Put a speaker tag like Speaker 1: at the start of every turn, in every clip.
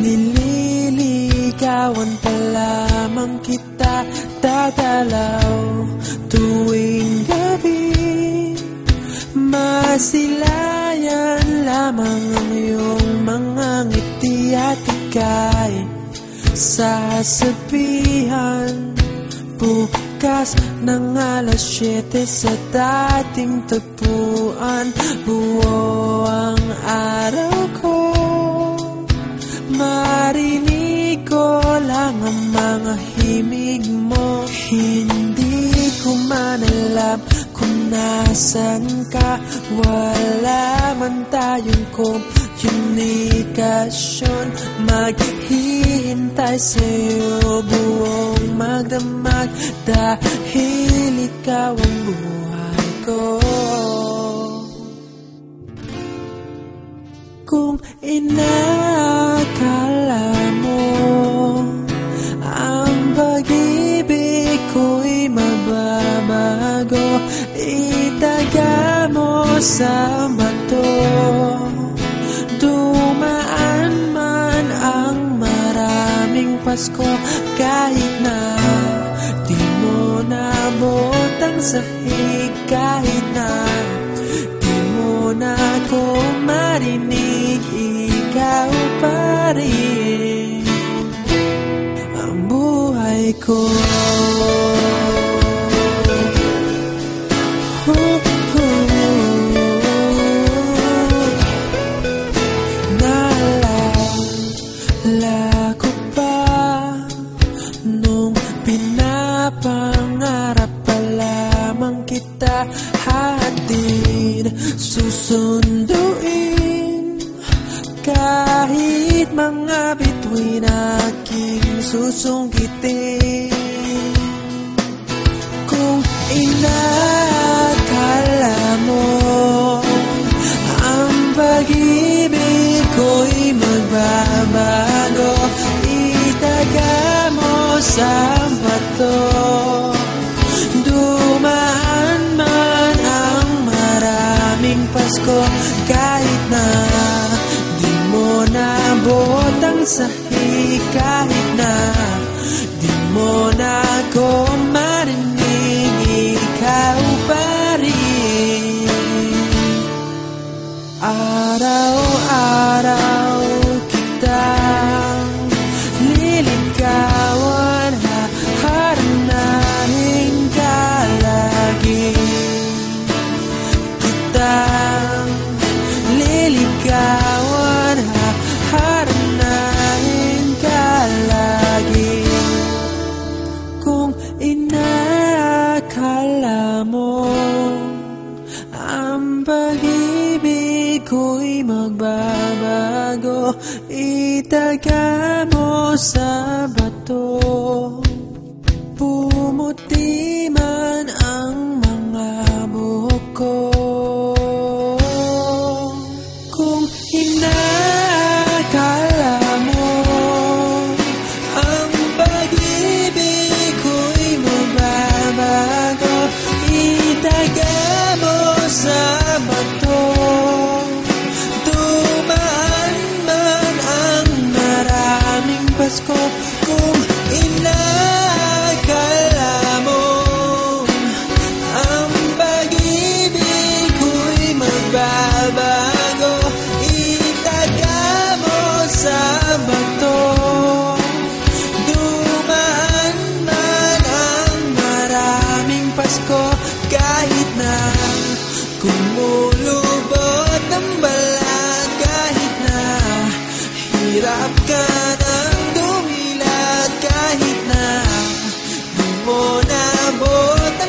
Speaker 1: Liligawan pa lamang kita Dadalaw tuwing gabi. Masilayan lamang ang iyong mga ngiti at ika'y. Sasabihan Bukas ng alas 7 sa dating tagpuan Buo ang araw ko ang mga himig mo. Hindi ko man alam kung nasan ka. Wala man tayong komunikasyon. Maghihintay sa'yo buong magdamag. Dahil ikaw ang buhay ko. Kung inakala mababago Itaga mo sa bato. Dumaan man ang maraming Pasko Kahit na di mo nabotang sahig Kahit na di mo na ako marinig Ikaw pa rin. Ang buhay ko Ko pa Nung pinapangarap pa lamang kita Hatid susunduin Kahit mga bituin aking susungkitin sa bato. Dumaan man ang maraming Pasko Kahit na di mo nabot ang sahig Kahit na di mo na ako magbabago. Itaga mo sa bato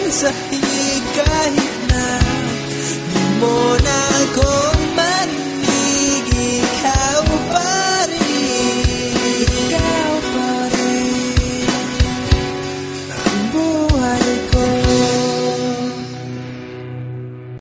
Speaker 1: sa higit kahit na di mo